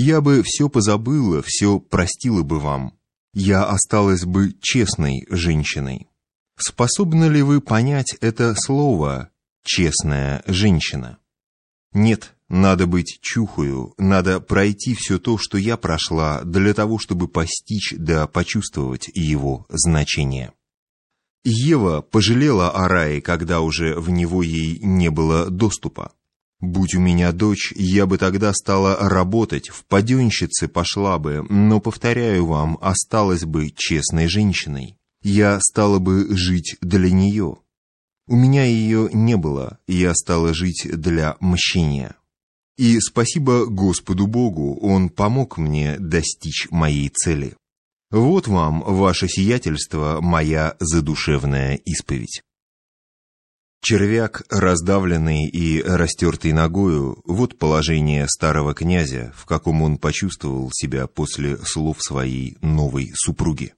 Я бы все позабыла, все простила бы вам. Я осталась бы честной женщиной. Способны ли вы понять это слово «честная женщина»? Нет, надо быть чухою, надо пройти все то, что я прошла, для того, чтобы постичь да почувствовать его значение. Ева пожалела о рае, когда уже в него ей не было доступа. Будь у меня дочь, я бы тогда стала работать, в паденщице пошла бы, но, повторяю вам, осталась бы честной женщиной. Я стала бы жить для нее. У меня ее не было, я стала жить для мщения. И спасибо Господу Богу, Он помог мне достичь моей цели. Вот вам, ваше сиятельство, моя задушевная исповедь. Червяк, раздавленный и растертый ногою, вот положение старого князя, в каком он почувствовал себя после слов своей новой супруги.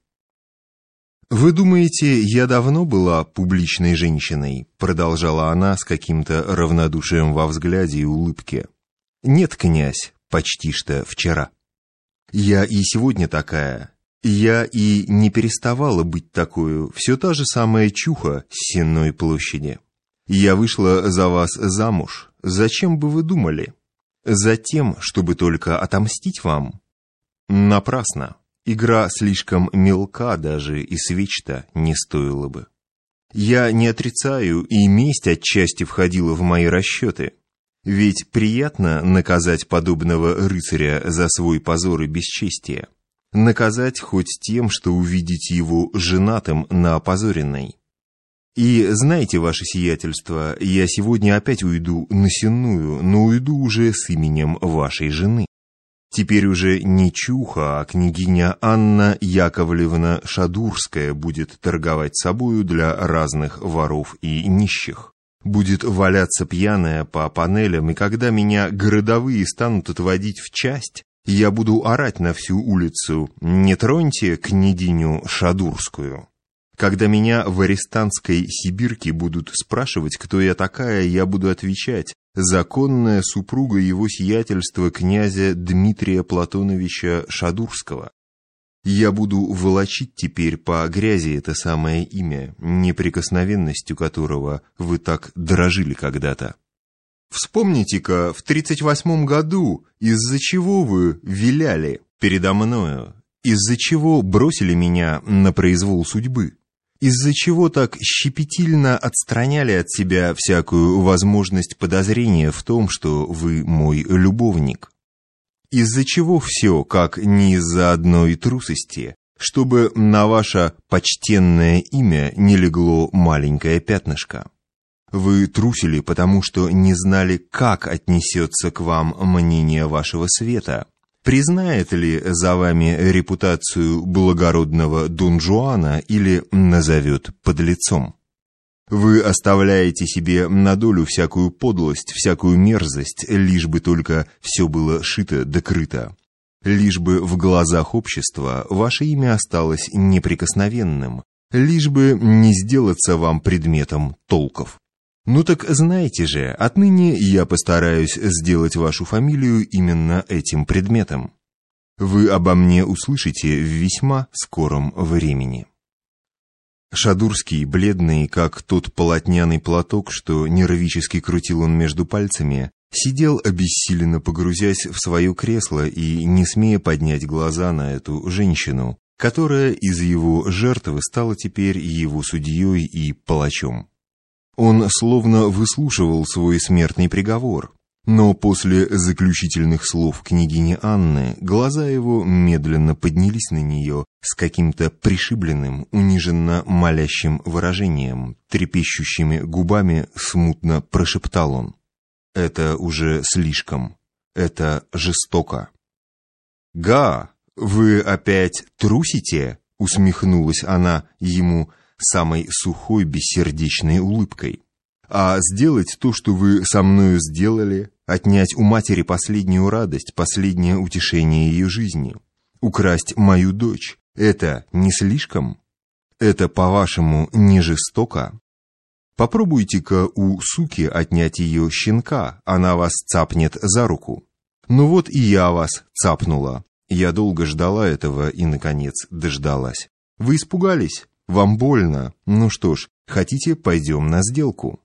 «Вы думаете, я давно была публичной женщиной?» продолжала она с каким-то равнодушием во взгляде и улыбке. «Нет, князь, почти что вчера. Я и сегодня такая, я и не переставала быть такую, все та же самая чуха с Сенной площади. Я вышла за вас замуж. Зачем бы вы думали? Затем, чтобы только отомстить вам? Напрасно. Игра слишком мелка даже, и свеч-то не стоило бы. Я не отрицаю, и месть отчасти входила в мои расчеты. Ведь приятно наказать подобного рыцаря за свой позор и бесчестие. Наказать хоть тем, что увидеть его женатым на опозоренной. И знаете, ваше сиятельство, я сегодня опять уйду на сенную, но уйду уже с именем вашей жены. Теперь уже не Чуха, а княгиня Анна Яковлевна Шадурская будет торговать собою для разных воров и нищих. Будет валяться пьяная по панелям, и когда меня городовые станут отводить в часть, я буду орать на всю улицу «Не троньте княгиню Шадурскую». Когда меня в арестантской Сибирке будут спрашивать, кто я такая, я буду отвечать «Законная супруга его сиятельства князя Дмитрия Платоновича Шадурского». Я буду волочить теперь по грязи это самое имя, неприкосновенностью которого вы так дорожили когда-то. Вспомните-ка, в тридцать восьмом году из-за чего вы виляли передо мною, из-за чего бросили меня на произвол судьбы из-за чего так щепетильно отстраняли от себя всякую возможность подозрения в том, что вы мой любовник? Из-за чего все, как не из-за одной трусости, чтобы на ваше почтенное имя не легло маленькое пятнышко? Вы трусили, потому что не знали, как отнесется к вам мнение вашего света, признает ли за вами репутацию благородного Дон Жуана или назовет подлецом. Вы оставляете себе на долю всякую подлость, всякую мерзость, лишь бы только все было шито да крыто. Лишь бы в глазах общества ваше имя осталось неприкосновенным, лишь бы не сделаться вам предметом толков. Ну так знаете же, отныне я постараюсь сделать вашу фамилию именно этим предметом. Вы обо мне услышите в весьма скором времени. Шадурский, бледный, как тот полотняный платок, что нервически крутил он между пальцами, сидел обессиленно погрузясь в свое кресло и не смея поднять глаза на эту женщину, которая из его жертвы стала теперь его судьей и палачом. Он словно выслушивал свой смертный приговор. Но после заключительных слов княгини Анны глаза его медленно поднялись на нее с каким-то пришибленным, униженно молящим выражением, трепещущими губами смутно прошептал он. «Это уже слишком. Это жестоко». «Га, вы опять трусите?» — усмехнулась она ему самой сухой бессердечной улыбкой. А сделать то, что вы со мною сделали, отнять у матери последнюю радость, последнее утешение ее жизни, украсть мою дочь, это не слишком? Это, по-вашему, не жестоко? Попробуйте-ка у суки отнять ее щенка, она вас цапнет за руку. Ну вот и я вас цапнула. Я долго ждала этого и, наконец, дождалась. Вы испугались? Вам больно? Ну что ж, хотите, пойдем на сделку?»